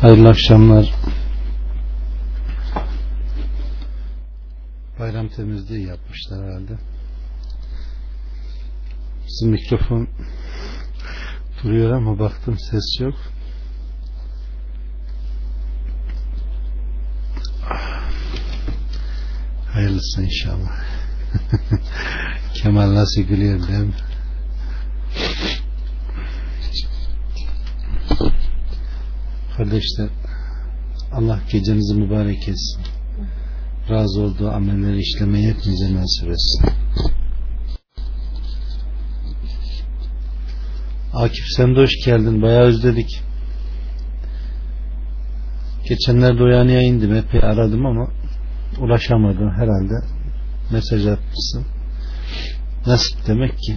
Hayırlı akşamlar. Bayram temizliği yapmışlar herhalde. Bizim mikrofon duruyor ama baktım ses yok. Hayırlısı inşallah. Kemal nasıl gülüyor değil mi? Kardeşler Allah gecenizi mübarek etsin. Razı olduğu amelleri işlemeyi hepinize nasip etsin. Akif sen de hoş geldin. Bayağı özledik. Geçenlerde o yanıya indim. Epey aradım ama ulaşamadım herhalde. Mesaj atmışsın. Nasip demek ki.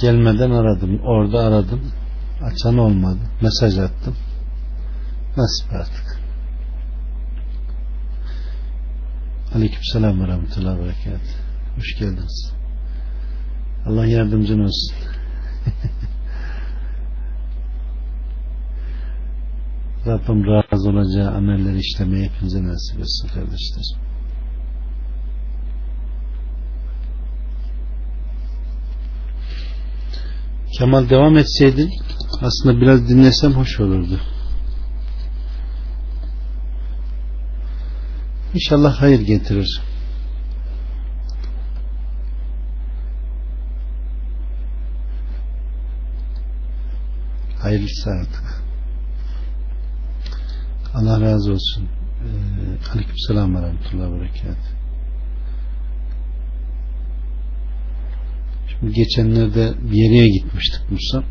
Gelmeden aradım. Orada aradım. Açan olmadı. Mesaj attım. Nasip artık. Aleyküm selam ve rahmetullahi ve. Hoş geldiniz. Allah yardımcın olsun. Rabbim razı olacağı amelleri işlemeyi hepinize nasip etsin kardeşler. Kemal devam etseydin aslında biraz dinlesem hoş olurdu. İnşallah hayır getirir. Hayırlısı artık. Allah razı olsun. Ee, Aleyküm selam ve rahmetullahi ve berekat. Geçenlerde yere gitmiştik Musa.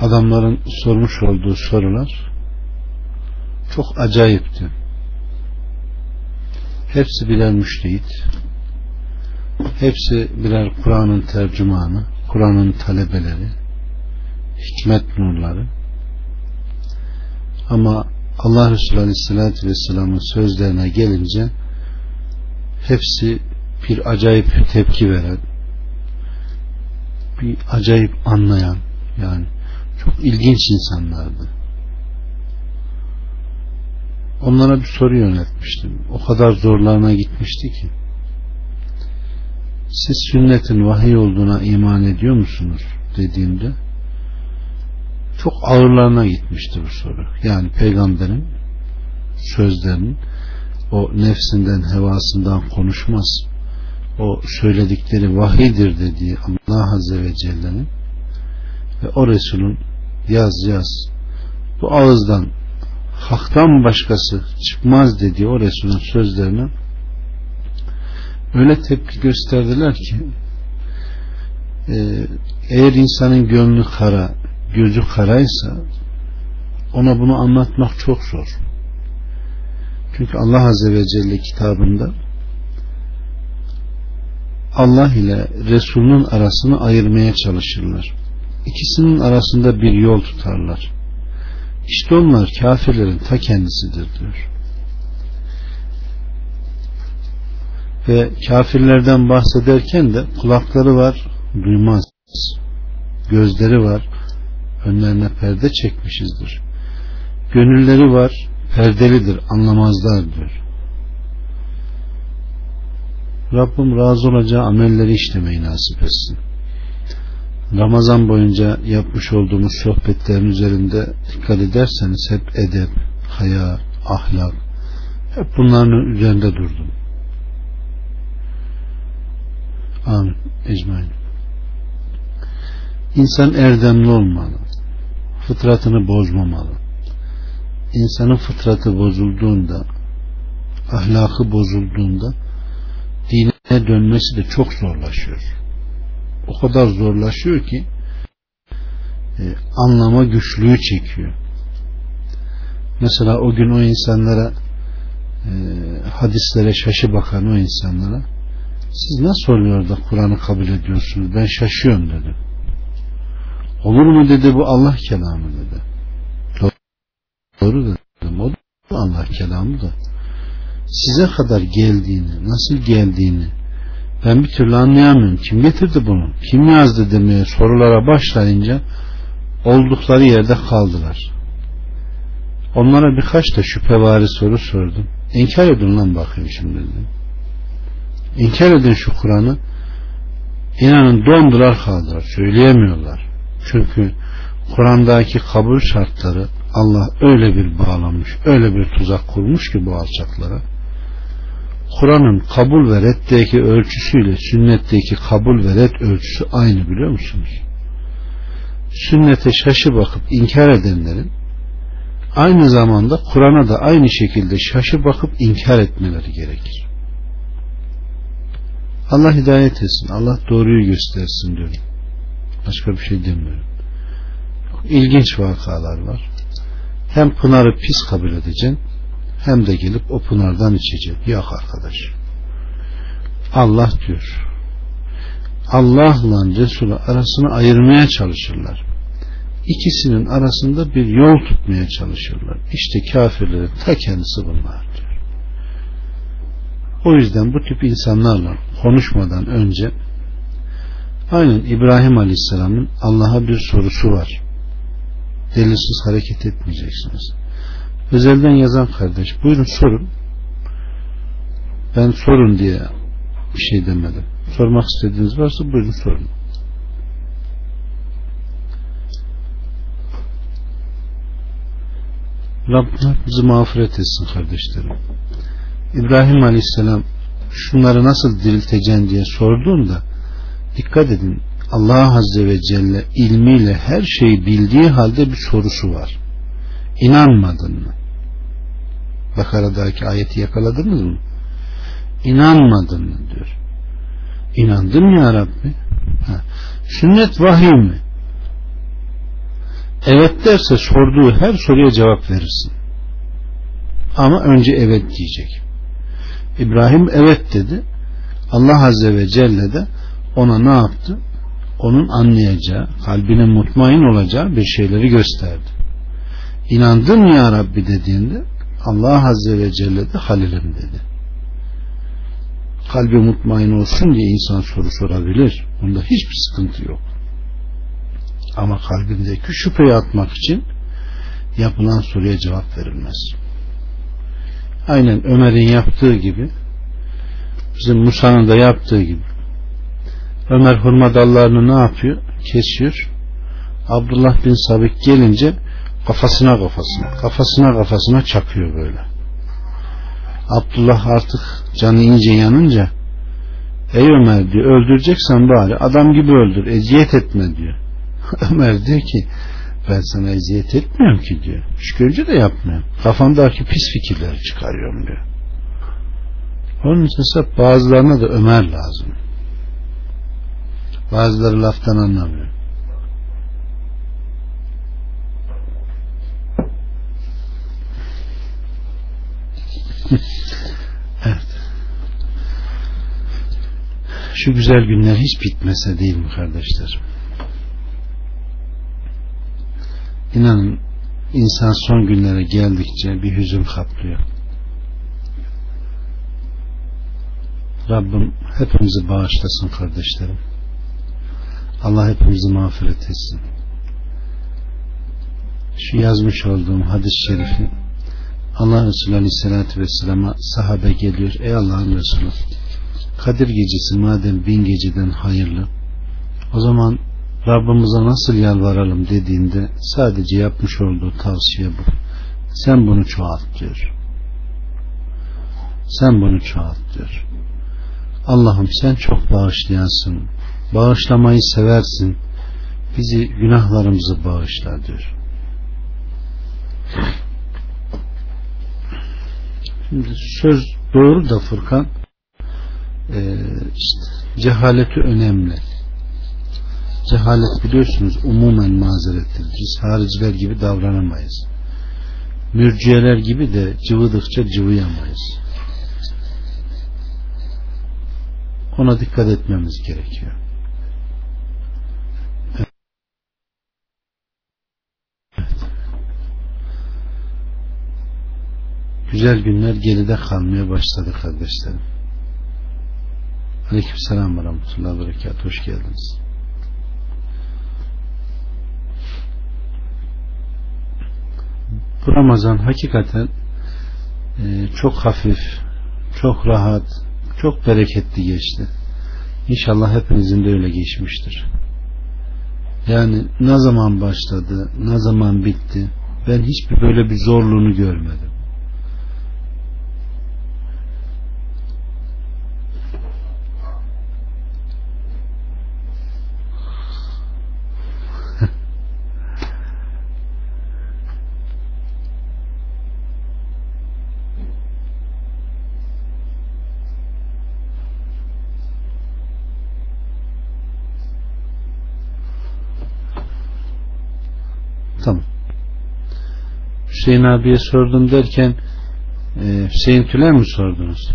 Adamların sormuş olduğu sorular çok acayipti. Hepsi birer müştehit. Hepsi birer Kur'an'ın tercümanı, Kur'an'ın talebeleri, hikmet nurları. Ama Allah Resulü Aleyhisselatü Vesselam'ın sözlerine gelince hepsi bir acayip tepki veren, bir acayip anlayan, yani çok ilginç insanlardı. Onlara bir soru yöneltmiştim. O kadar zorlarına gitmişti ki. Siz sünnetin vahiy olduğuna iman ediyor musunuz? dediğimde çok ağırlarına gitmişti bu soru. Yani peygamberin sözlerinin o nefsinden, hevasından konuşmaz. O söyledikleri vahidir dediği Allah Azze ve Celle'nin ve o Resul'ün yaz yaz bu ağızdan haktan başkası çıkmaz dediği o Resul'ün sözlerine öyle tepki gösterdiler ki e, eğer insanın gönlü kara gözü karaysa ona bunu anlatmak çok zor. Çünkü Allah Azze ve Celle kitabında Allah ile Resul'ün arasını ayırmaya çalışırlar. İkisinin arasında bir yol tutarlar. İşte onlar kafirlerin ta kendisidir diyor. Ve kafirlerden bahsederken de kulakları var, duymaz. Gözleri var, önlerine perde çekmişizdir. Gönülleri var, perdelidir, anlamazlar diyor. Rabbim razı olacağı amelleri işlemeyi nasip etsin. Ramazan boyunca yapmış olduğumuz sohbetlerin üzerinde dikkat ederseniz hep edep, haya, ahlak hep bunların üzerinde durdum. Amin. Ecmain. İnsan erdemli olmalı. Fıtratını bozmamalı. İnsanın fıtratı bozulduğunda, ahlakı bozulduğunda dine dönmesi de çok zorlaşıyor o kadar zorlaşıyor ki e, anlama güçlüğü çekiyor. Mesela o gün o insanlara e, hadislere şaşı bakan o insanlara siz nasıl oluyor da Kur'an'ı kabul ediyorsunuz? Ben şaşıyorum dedi. Olur mu dedi bu Allah kelamı dedi. Doğru dedim. O da Allah kelamı da size kadar geldiğini, nasıl geldiğini Ben bir türlü anlayamıyorum. Kim getirdi bunu? Kim yazdı demeye sorulara başlayınca oldukları yerde kaldılar. Onlara birkaç da şüphevari soru sordum. İnkar edin lan bakayım şimdi dedim. İnkar edin şu Kur'an'ı. İnanın dondular kaldılar. Söyleyemiyorlar. Çünkü Kur'an'daki kabul şartları Allah öyle bir bağlamış, öyle bir tuzak kurmuş ki bu alçaklara. Kur'an'ın kabul ve reddeki ölçüsüyle sünnetteki kabul ve red ölçüsü aynı biliyor musunuz? Sünnete şaşı bakıp inkar edenlerin aynı zamanda Kur'an'a da aynı şekilde şaşı bakıp inkar etmeleri gerekir. Allah hidayet etsin. Allah doğruyu göstersin diyorum. Başka bir şey demiyorum. İlginç vakalar var. Hem pınarı pis kabul edeceksin hem de gelip o pınardan içeceksin. Yok arkadaş. Allah diyor. Allah'la Resulü arasını ayırmaya çalışırlar. İkisinin arasında bir yol tutmaya çalışırlar. İşte kafirlerin ta kendisi bunlar diyor. O yüzden bu tip insanlarla konuşmadan önce aynen İbrahim Aleyhisselam'ın Allah'a bir sorusu var. Delilsiz hareket etmeyeceksiniz. Özelden yazan kardeş buyurun sorun. Ben sorun diye bir şey demedim. Sormak istediğiniz varsa buyurun sorun. Rabbim bizi mağfiret etsin kardeşlerim. İbrahim Aleyhisselam şunları nasıl dirilteceksin diye sorduğunda dikkat edin Allah Azze ve Celle ilmiyle her şeyi bildiği halde bir sorusu var. İnanmadın mı? Bakara'daki ayeti yakaladınız mı? İnanmadın mı diyor. İnandım ya Rabbi. Ha. Sünnet vahiy mi? Evet derse sorduğu her soruya cevap verirsin. Ama önce evet diyecek. İbrahim evet dedi. Allah Azze ve Celle de ona ne yaptı? Onun anlayacağı, kalbinin mutmain olacağı bir şeyleri gösterdi. İnandın ya Rabbi dediğinde Allah Azze ve Celle de Halilim dedi. Kalbi mutmain olsun diye insan soru sorabilir. Bunda hiçbir sıkıntı yok. Ama kalbindeki şüpheyi atmak için yapılan soruya cevap verilmez. Aynen Ömer'in yaptığı gibi bizim Musa'nın da yaptığı gibi Ömer hurma dallarını ne yapıyor? Kesiyor. Abdullah bin Sabit gelince kafasına kafasına kafasına kafasına çakıyor böyle. Abdullah artık canı ince yanınca Ey Ömer diyor öldüreceksen bari adam gibi öldür eziyet etme diyor. Ömer diyor ki ben sana eziyet etmiyorum ki diyor. Şükürcü de yapmıyorum. Kafamdaki pis fikirleri çıkarıyorum diyor. Onun için bazılarına da Ömer lazım. Bazıları laftan anlamıyor. evet. Şu güzel günler hiç bitmese değil mi kardeşlerim? İnanın insan son günlere geldikçe bir hüzün kaplıyor. Rabbim hepimizi bağışlasın kardeşlerim. Allah hepimizi mağfiret etsin. Şu yazmış olduğum hadis-i şerifi Allah Resulü Aleyhisselatü Vesselam'a sahabe geliyor. Ey Allah'ın Resulü Kadir gecesi madem bin geceden hayırlı o zaman Rabbimize nasıl yalvaralım dediğinde sadece yapmış olduğu tavsiye bu. Sen bunu çoğalt diyor. Sen bunu çoğalt diyor. Allah'ım sen çok bağışlayansın. Bağışlamayı seversin. Bizi günahlarımızı bağışla diyor. Şimdi söz doğru da Furkan e, işte cehaleti önemli cehalet biliyorsunuz umumen mazerettir. Biz hariciler gibi davranamayız. Mürciyeler gibi de cıvıdıkça cıvıyamayız. Ona dikkat etmemiz gerekiyor. Güzel günler geride kalmaya başladı kardeşlerim. Aleyküm selam ve rahmetullahi ve berekat. Hoş geldiniz. Bu Ramazan hakikaten e, çok hafif, çok rahat, çok bereketli geçti. İnşallah hepinizin de öyle geçmiştir. Yani ne zaman başladı, ne zaman bitti, ben hiçbir böyle bir zorluğunu görmedim. Hüseyin abiye sordum derken e, Hüseyin Tüler mi sordunuz?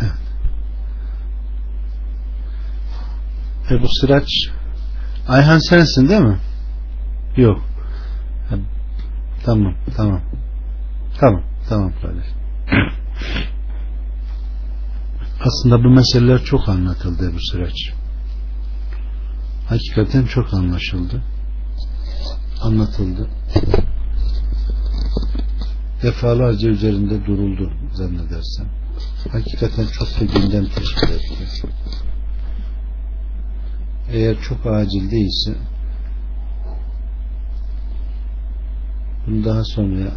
Evet. Ebu Sıraç Ayhan sensin değil mi? Yok. Tamam, tamam. Tamam, tamam kardeş. Aslında bu meseleler çok anlatıldı bu süreç. Hakikaten çok anlaşıldı. Anlatıldı defalarca üzerinde duruldu zannedersem. Hakikaten çok da gündem teşkil etti. Eğer çok acil değilse bunu daha sonra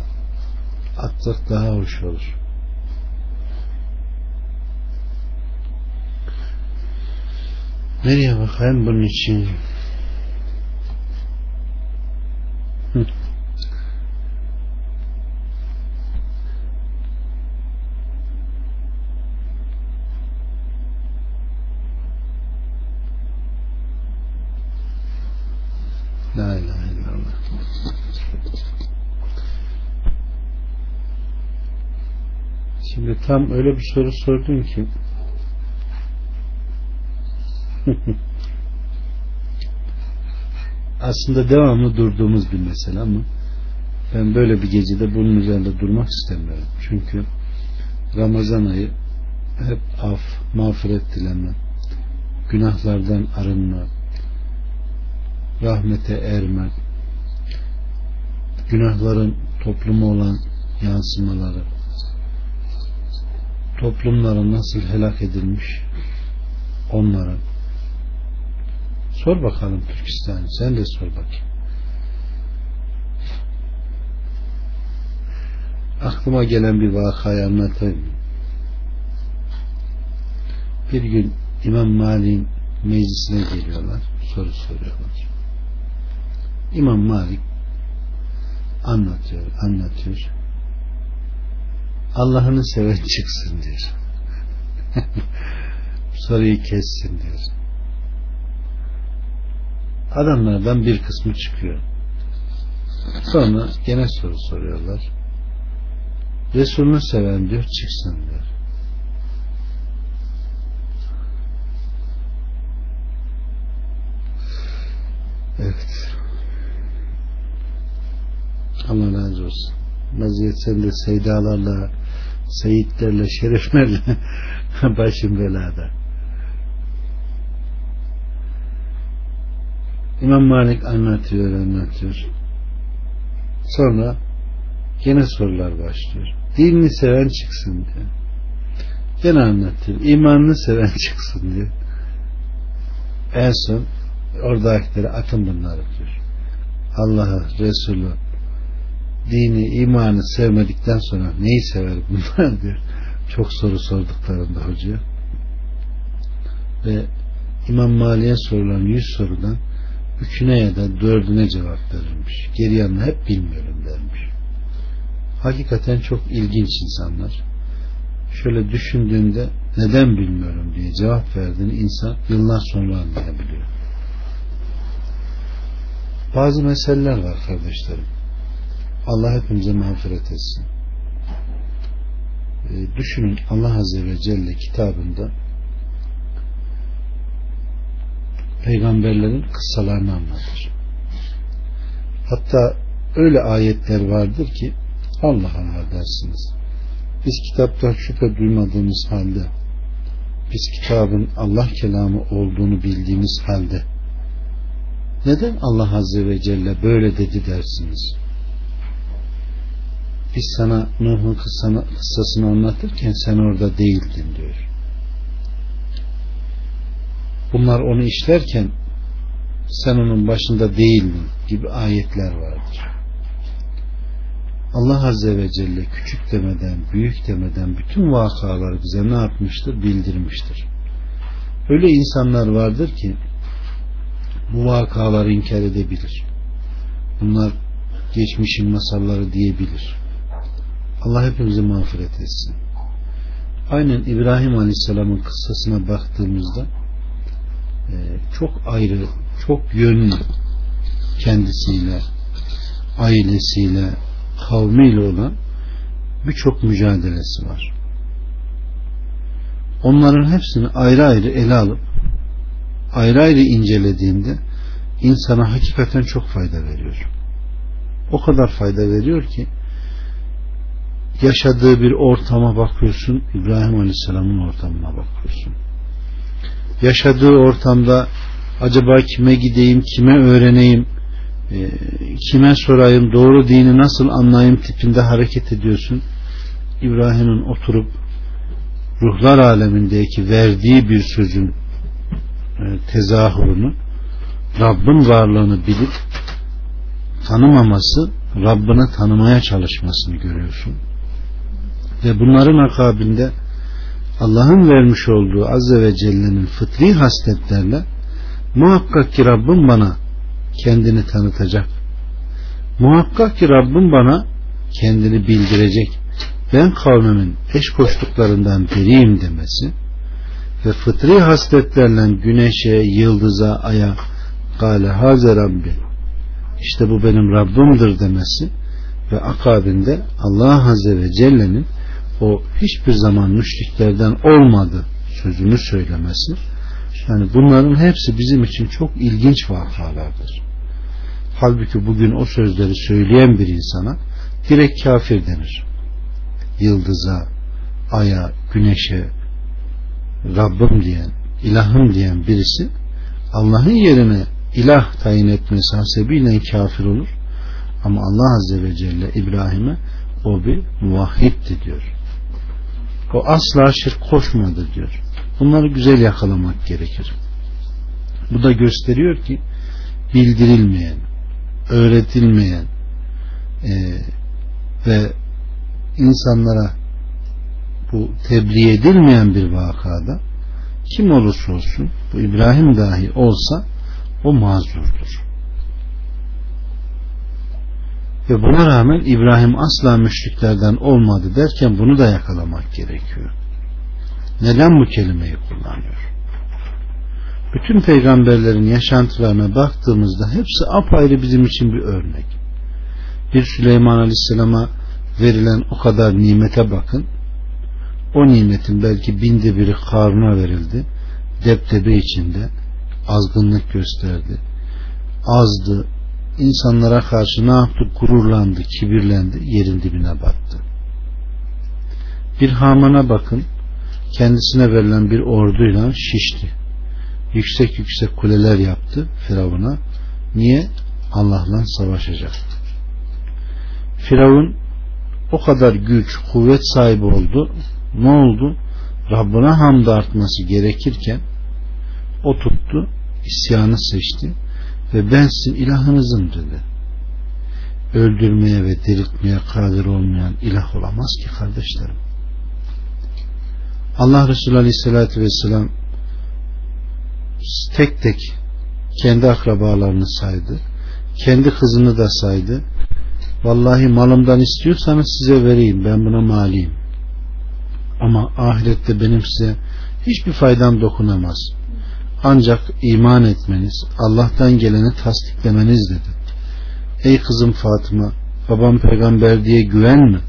atsak daha hoş olur. Nereye bakayım bunun için? Hı. La ilahe. Şimdi tam öyle bir soru sordun ki aslında devamlı durduğumuz bir mesele ama ben böyle bir gecede bunun üzerinde durmak istemiyorum. Çünkü Ramazan ayı hep af, mağfiret dileme, günahlardan arınma, rahmete erme, günahların topluma olan yansımaları, toplumlara nasıl helak edilmiş onlara. Sor bakalım Türkistan'ı, sen de sor bakayım. Aklıma gelen bir vakayı anlatayım. Bir gün İmam Malik'in meclisine geliyorlar, soru soruyorlar. İmam Malik anlatıyor, anlatıyor. Allah'ını seven çıksın diyor. Soruyu kessin diyor. Adamlardan bir kısmı çıkıyor. Sonra gene soru soruyorlar. Resulünü seven diyor çıksın diyor. Evet. Allah razı olsun. Vaziyet sen de seydalarla, seyitlerle, şeriflerle başım belada. İmam Malik anlatıyor, anlatıyor. Sonra gene sorular başlıyor. Dinini seven çıksın diyor. Gene anlatıyor. İmanını seven çıksın diyor. En son oradakileri atın bunları diyor. Allah'ı, Resulü, dini, imanı sevmedikten sonra neyi sever bunlar diyor. Çok soru sorduklarında hoca. Ve İmam Mali'ye sorulan yüz sorudan üçüne ya da dördüne cevap verilmiş. Geri yanına hep bilmiyorum dermiş. Hakikaten çok ilginç insanlar. Şöyle düşündüğünde neden bilmiyorum diye cevap verdiğini insan yıllar sonra anlayabiliyor. Bazı meseleler var kardeşlerim Allah hepimize mağfiret etsin. E, düşünün Allah Azze ve Celle kitabında peygamberlerin kıssalarını anlatır. Hatta öyle ayetler vardır ki Allah Allah dersiniz. Biz kitaptan şüphe duymadığımız halde biz kitabın Allah kelamı olduğunu bildiğimiz halde neden Allah Azze ve Celle böyle dedi dersiniz? Biz sana Nuh'un kıssasını anlatırken sen orada değildin diyor. Bunlar onu işlerken sen onun başında değildin gibi ayetler vardır. Allah Azze ve Celle küçük demeden, büyük demeden bütün vakaları bize ne yapmıştır? Bildirmiştir. Öyle insanlar vardır ki bu vakaları inkar edebilir. Bunlar geçmişin masalları diyebilir. Allah hepimizi mağfiret etsin. Aynen İbrahim Aleyhisselam'ın kıssasına baktığımızda çok ayrı, çok yönlü kendisiyle, ailesiyle, kavmiyle olan birçok mücadelesi var. Onların hepsini ayrı ayrı ele alıp ayrı ayrı incelediğinde insana hakikaten çok fayda veriyor. O kadar fayda veriyor ki yaşadığı bir ortama bakıyorsun İbrahim Aleyhisselam'ın ortamına bakıyorsun. Yaşadığı ortamda acaba kime gideyim, kime öğreneyim, e, kime sorayım, doğru dini nasıl anlayayım tipinde hareket ediyorsun. İbrahim'in oturup ruhlar alemindeki verdiği bir sözün e, tezahürünü Rabbin varlığını bilip tanımaması Rabbini tanımaya çalışmasını görüyorsun. Ve bunların akabinde Allah'ın vermiş olduğu Azze ve Celle'nin fıtri hasletlerle muhakkak ki Rabbim bana kendini tanıtacak. Muhakkak ki Rabbim bana kendini bildirecek. Ben kavmimin eş koştuklarından biriyim demesi ve fıtri hasletlerle güneşe, yıldıza, aya gale haze Rabbi işte bu benim Rabbimdir demesi ve akabinde Allah Azze ve Celle'nin o hiçbir zaman müşriklerden olmadı sözünü söylemesi yani bunların hepsi bizim için çok ilginç vakalardır. Halbuki bugün o sözleri söyleyen bir insana direkt kafir denir. Yıldıza, aya, güneşe, Rabbim diyen, ilahım diyen birisi Allah'ın yerine ilah tayin etmesi hasebiyle kafir olur. Ama Allah Azze ve Celle İbrahim'e o bir muvahhiddi diyor. O asla şirk koşmadı diyor. Bunları güzel yakalamak gerekir. Bu da gösteriyor ki bildirilmeyen, öğretilmeyen e, ve insanlara bu tebliğ edilmeyen bir vakada kim olursa olsun bu İbrahim dahi olsa o mazurdur. Ve buna rağmen İbrahim asla müşriklerden olmadı derken bunu da yakalamak gerekiyor. Neden bu kelimeyi kullanıyor? Bütün peygamberlerin yaşantılarına baktığımızda hepsi apayrı bizim için bir örnek. Bir Süleyman Aleyhisselam'a verilen o kadar nimete bakın. O nimetin belki binde biri karnına verildi. Deptebe içinde azgınlık gösterdi. Azdı, insanlara karşı ne yaptı? Gururlandı, kibirlendi, yerin dibine battı. Bir Haman'a bakın, kendisine verilen bir orduyla şişti. Yüksek yüksek kuleler yaptı Firavun'a. Niye? Allah'la savaşacak. Firavun o kadar güç, kuvvet sahibi oldu. Ne oldu? Rabbine hamd artması gerekirken o tuttu, isyanı seçti ve ben sizin ilahınızım dedi. Öldürmeye ve diriltmeye kadir olmayan ilah olamaz ki kardeşlerim. Allah Resulü Aleyhisselatü Vesselam tek tek kendi akrabalarını saydı. Kendi kızını da saydı. Vallahi malımdan istiyorsanız size vereyim. Ben buna maliyim. Ama ahirette benim size hiçbir faydam dokunamaz. Ancak iman etmeniz, Allah'tan geleni tasdiklemeniz dedi. Ey kızım Fatıma, babam peygamber diye güvenme.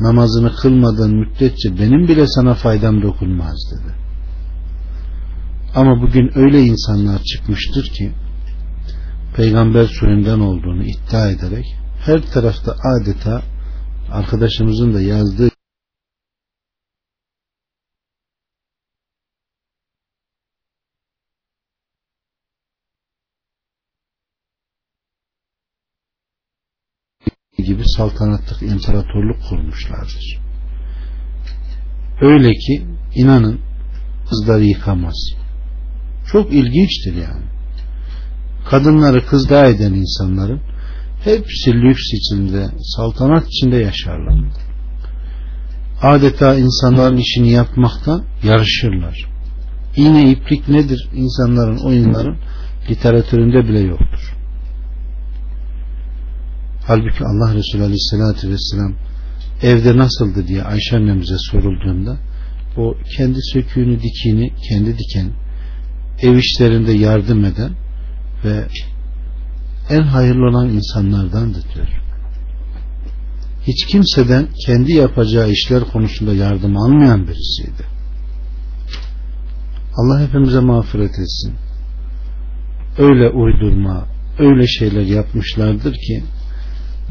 Namazını kılmadığın müddetçe benim bile sana faydam dokunmaz dedi. Ama bugün öyle insanlar çıkmıştır ki peygamber soyundan olduğunu iddia ederek her tarafta adeta arkadaşımızın da yazdığı gibi saltanatlık imparatorluk kurmuşlardır. Öyle ki inanın kızları yıkamaz. Çok ilginçtir yani. Kadınları kızda eden insanların hepsi lüks içinde, saltanat içinde yaşarlar. Adeta insanların işini yapmakta yarışırlar. İğne iplik nedir insanların oyunların literatüründe bile yoktur. Halbuki Allah Resulü Aleyhisselatü Vesselam evde nasıldı diye Ayşe annemize sorulduğunda o kendi söküğünü dikini kendi diken ev işlerinde yardım eden ve en hayırlı olan insanlardandı diyor. Hiç kimseden kendi yapacağı işler konusunda yardım almayan birisiydi. Allah hepimize mağfiret etsin. Öyle uydurma, öyle şeyler yapmışlardır ki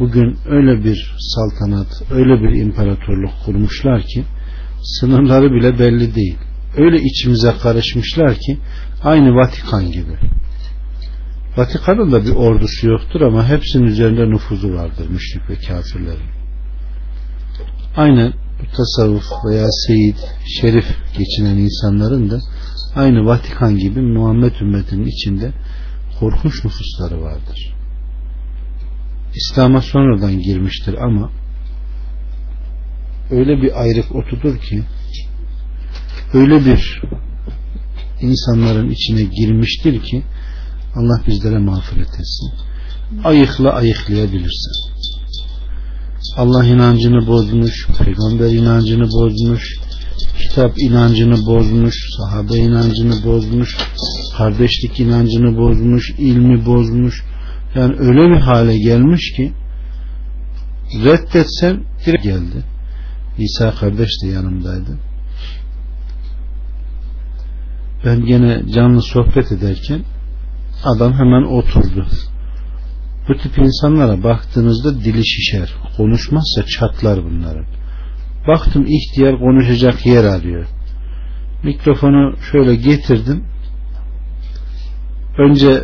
bugün öyle bir saltanat, öyle bir imparatorluk kurmuşlar ki sınırları bile belli değil. Öyle içimize karışmışlar ki aynı Vatikan gibi. Vatikan'ın da bir ordusu yoktur ama hepsinin üzerinde nüfuzu vardır müşrik ve kafirlerin. Aynen tasavvuf veya seyit, şerif geçinen insanların da aynı Vatikan gibi Muhammed ümmetinin içinde korkunç nüfusları vardır. İslam'a sonradan girmiştir ama öyle bir ayrık otudur ki öyle bir insanların içine girmiştir ki Allah bizlere mağfiret etsin. Ayıkla ayıklayabilirsin. Allah inancını bozmuş, peygamber inancını bozmuş, kitap inancını bozmuş, sahabe inancını bozmuş, kardeşlik inancını bozmuş, ilmi bozmuş. Yani öyle bir hale gelmiş ki reddetsen direkt geldi. İsa kardeş de yanımdaydı. Ben gene canlı sohbet ederken adam hemen oturdu. Bu tip insanlara baktığınızda dili şişer. Konuşmazsa çatlar bunların. Baktım ihtiyar konuşacak yer arıyor. Mikrofonu şöyle getirdim. Önce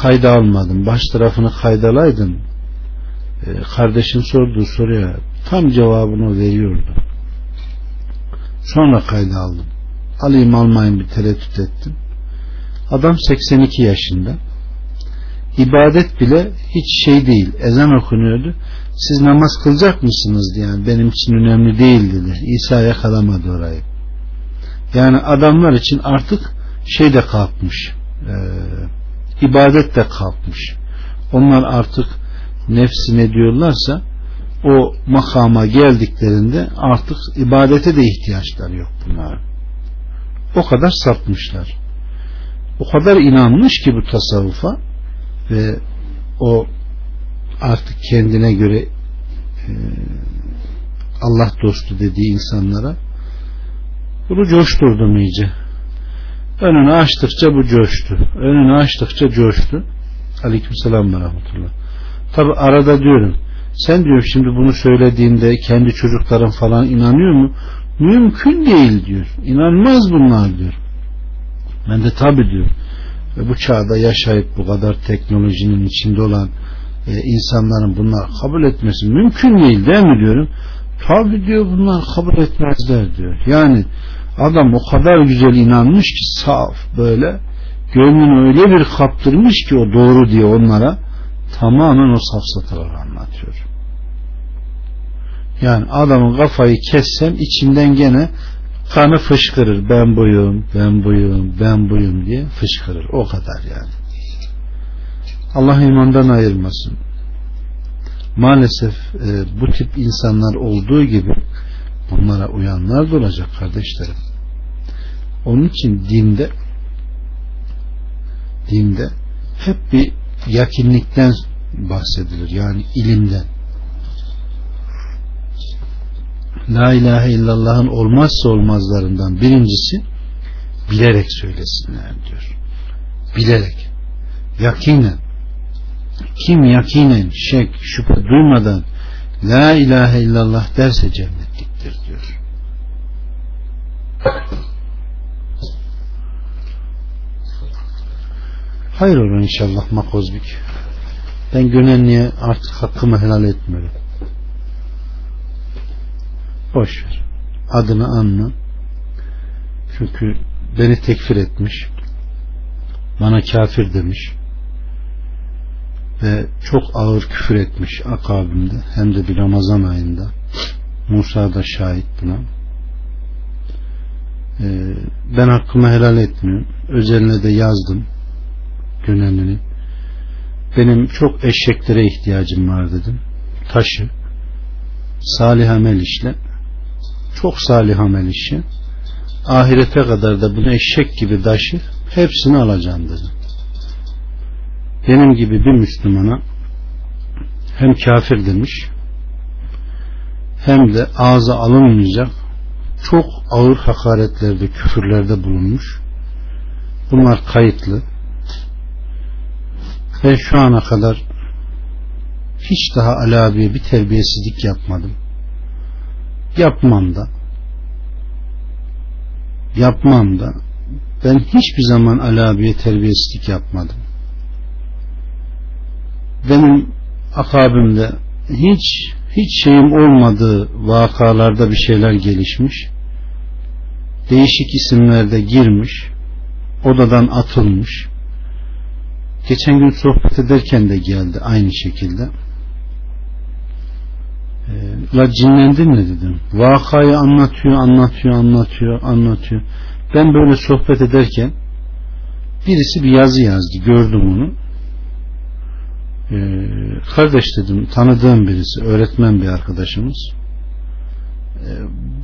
kayda almadım. Baş tarafını kaydalaydım. Ee, kardeşin sorduğu soruya tam cevabını veriyordu. Sonra kayda aldım. Alayım almayayım bir tereddüt ettim. Adam 82 yaşında. İbadet bile hiç şey değil. Ezan okunuyordu. Siz namaz kılacak mısınız diye. Yani benim için önemli değil dedi. İsa yakalamadı orayı. Yani adamlar için artık şey de kalkmış. E, ibadet de kalkmış. Onlar artık nefsine diyorlarsa o makama geldiklerinde artık ibadete de ihtiyaçları yok bunlar. O kadar sapmışlar. O kadar inanmış ki bu tasavvufa ve o artık kendine göre e, Allah dostu dediği insanlara bunu coşturdum iyice. Önünü açtıkça bu coştu. Önünü açtıkça coştu. Aleykümselam ve rahmetullah. Tabi arada diyorum sen diyor şimdi bunu söylediğinde kendi çocukların falan inanıyor mu? Mümkün değil diyor. İnanmaz bunlar diyor. Ben de tabi diyor. Ve bu çağda yaşayıp bu kadar teknolojinin içinde olan e, insanların bunlar kabul etmesi mümkün değil değil mi diyorum. Tabi diyor bunlar kabul etmezler diyor. Yani adam o kadar güzel inanmış ki saf böyle gönlünü öyle bir kaptırmış ki o doğru diye onlara tamamen o safsataları anlatıyor. Yani adamın kafayı kessen içinden gene kanı fışkırır. Ben buyum, ben buyum, ben buyum diye fışkırır. O kadar yani. Allah imandan ayırmasın. Maalesef e, bu tip insanlar olduğu gibi bunlara uyanlar da olacak kardeşlerim. Onun için dinde dinde hep bir yakinlikten bahsedilir. Yani ilimden. La ilahe illallah'ın olmazsa olmazlarından birincisi bilerek söylesinler diyor. Bilerek. Yakinen. Kim yakinen şek şüphe duymadan La ilahe illallah derse cennetliktir diyor. Hayır olur inşallah Makozbik. Ben Gönenli'ye artık hakkımı helal etmiyorum. Boş ver. Adını anla. Çünkü beni tekfir etmiş. Bana kafir demiş. Ve çok ağır küfür etmiş akabimde. Hem de bir Ramazan ayında. Musa da şahit buna. Ee, ben hakkımı helal etmiyorum. Özeline de yazdım. Gönenli'nin. Benim çok eşeklere ihtiyacım var dedim. Taşı. Salih amel işle. Çok salih amel işi. Ahirete kadar da bunu eşek gibi taşı. Hepsini alacağım dedim. Benim gibi bir Müslümana hem kafir demiş hem de ağza alınmayacak çok ağır hakaretlerde, küfürlerde bulunmuş. Bunlar kayıtlı. Ben şu ana kadar hiç daha Ali abiye bir terbiyesizlik yapmadım. Yapmam da. Yapmam da. Ben hiçbir zaman Ali abiye terbiyesizlik yapmadım. Benim akabimde hiç hiç şeyim olmadığı vakalarda bir şeyler gelişmiş. Değişik isimlerde girmiş. Odadan atılmış. Geçen gün sohbet ederken de geldi aynı şekilde. E, la cinlendin mi dedim. Vakayı anlatıyor, anlatıyor, anlatıyor, anlatıyor. Ben böyle sohbet ederken birisi bir yazı yazdı. Gördüm onu. Ee, kardeş dedim tanıdığım birisi öğretmen bir arkadaşımız. Ee,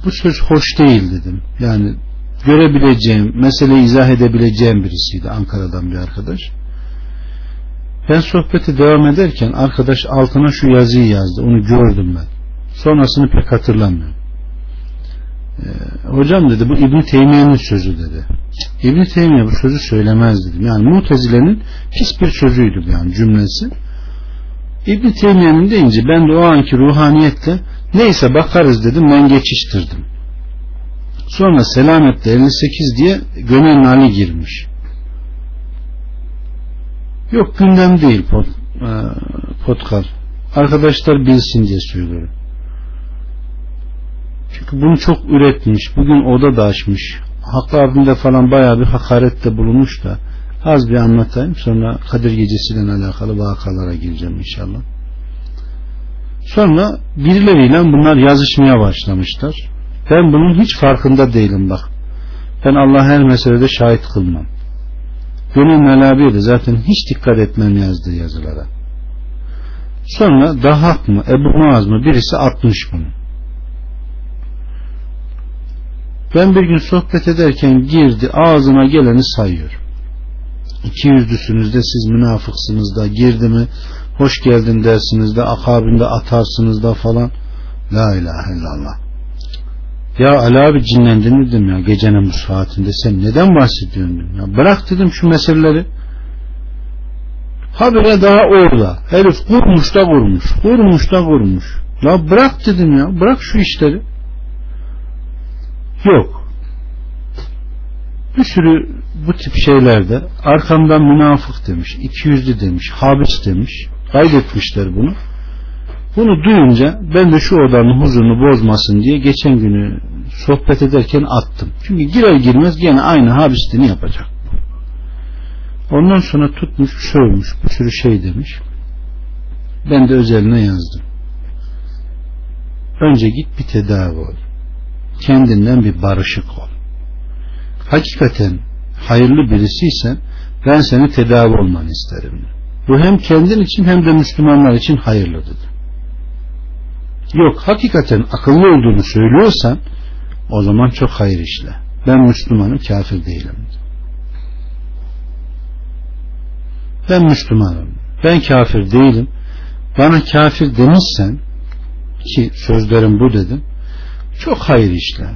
bu söz hoş değil dedim. Yani görebileceğim meseleyi izah edebileceğim birisiydi Ankara'dan bir arkadaş. Ben sohbeti devam ederken arkadaş altına şu yazıyı yazdı onu gördüm ben. Sonrasını pek hatırlamıyorum. Ee, hocam dedi bu İbn Teymiye'nin sözü dedi. İbn Teymiye bu sözü söylemez dedim. Yani Mutezile'nin pis bir sözüydü yani cümlesi İbn Teymiye'nin deyince ben de o anki ruhaniyetle neyse bakarız dedim ben geçiştirdim. Sonra Selamet'te 58 diye Gönen Ali girmiş. Yok gündem değil pot, e, potkal. Arkadaşlar bilsin diye söylüyorum. Çünkü bunu çok üretmiş. Bugün oda da açmış. Hakkı abimde falan bayağı bir hakarette bulunmuş da Az bir anlatayım sonra Kadir Gecesi'yle alakalı vakalara gireceğim inşallah. Sonra birileriyle bunlar yazışmaya başlamışlar. Ben bunun hiç farkında değilim bak. Ben Allah her meselede şahit kılmam. Gönül Melabi'ye de zaten hiç dikkat etmem yazdığı yazılara. Sonra Dahak mı Ebu Muaz mı birisi atmış bunu. Ben bir gün sohbet ederken girdi ağzına geleni sayıyor iki yüzlüsünüz de siz münafıksınız da girdi mi hoş geldin dersiniz de akabinde atarsınız da falan. La ilahe illallah. Ya Ali abi cinlendin dedim ya gecenin bu saatinde. Sen neden bahsediyorsun dedim ya. Bırak dedim şu meseleleri. Habire daha orada. Herif kurmuş da kurmuş kurmuş da kurmuş. Ya bırak dedim ya. Bırak şu işleri. Yok bir sürü bu tip şeylerde arkamdan münafık demiş, iki yüzlü demiş, habis demiş, kaydetmişler bunu. Bunu duyunca ben de şu odanın huzurunu bozmasın diye geçen günü sohbet ederken attım. Çünkü girer girmez gene aynı habisliğini yapacak. Ondan sonra tutmuş, sövmüş, bir sürü şey demiş. Ben de özeline yazdım. Önce git bir tedavi ol. Kendinden bir barışık ol hakikaten hayırlı birisiysen ben seni tedavi olmanı isterim. Bu hem kendin için hem de Müslümanlar için hayırlı dedi. Yok hakikaten akıllı olduğunu söylüyorsan o zaman çok hayır işle. Ben Müslümanım kafir değilim. Ben Müslümanım. Ben kafir değilim. Bana kafir demişsen ki sözlerim bu dedim. Çok hayır işle.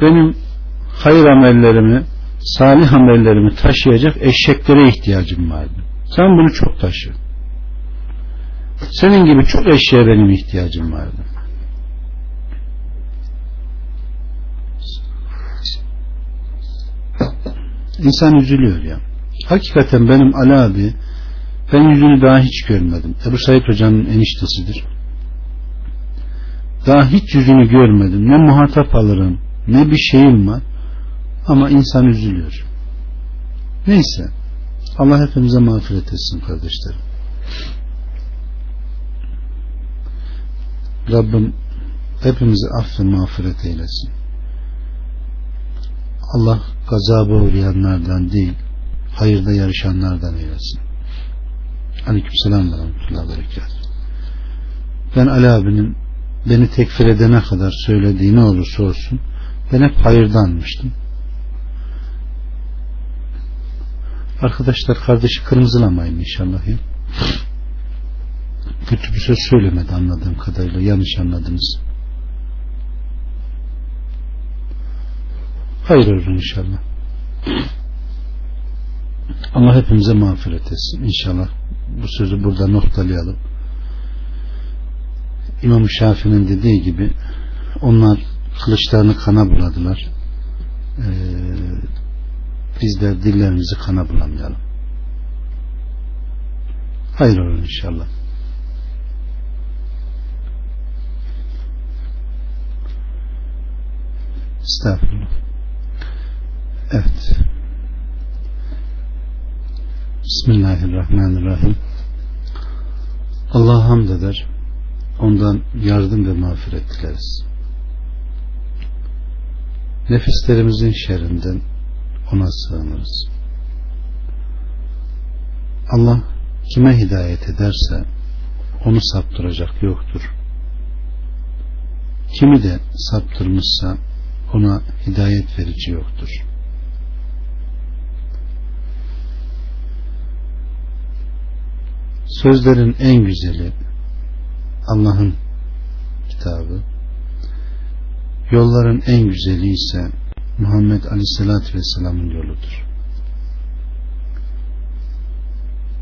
Benim hayır amellerimi, salih amellerimi taşıyacak eşeklere ihtiyacım vardı. Sen bunu çok taşı. Senin gibi çok eşeğe benim ihtiyacım vardı. İnsan üzülüyor ya. Hakikaten benim Ali abi Ben yüzünü daha hiç görmedim. Ebu Said Hoca'nın eniştesidir. Daha hiç yüzünü görmedim. Ne muhatap alırım, ne bir şeyim var. Ama insan üzülüyor. Neyse. Allah hepimize mağfiret etsin kardeşlerim. Rabbim hepimizi affı mağfiret eylesin. Allah gazaba uğrayanlardan değil, hayırda yarışanlardan eylesin. Aleykümselam ve rahmetullahi. Ben Ali abinin beni tekfir edene kadar söylediği ne olursa olsun ben hep hayırdanmıştım. Arkadaşlar kardeşi kırmızılamayın inşallah ya. Kötü bir söz söylemedi anladığım kadarıyla. Yanlış anladınız. Hayır olur inşallah. Allah hepimize mağfiret etsin. İnşallah bu sözü burada noktalayalım. İmam Şafii'nin dediği gibi onlar kılıçlarını kana buladılar. Ee, bizler dillerimizi kana bulamayalım. Hayır olur inşallah. Estağfurullah. Evet. Bismillahirrahmanirrahim. Allah hamd eder. Ondan yardım ve mağfiret dileriz. Nefislerimizin şerrinden ona sığınırız. Allah kime hidayet ederse onu saptıracak yoktur. Kimi de saptırmışsa ona hidayet verici yoktur. Sözlerin en güzeli Allah'ın kitabı. Yolların en güzeli ise Muhammed Aleyhisselatü Vesselam'ın yoludur.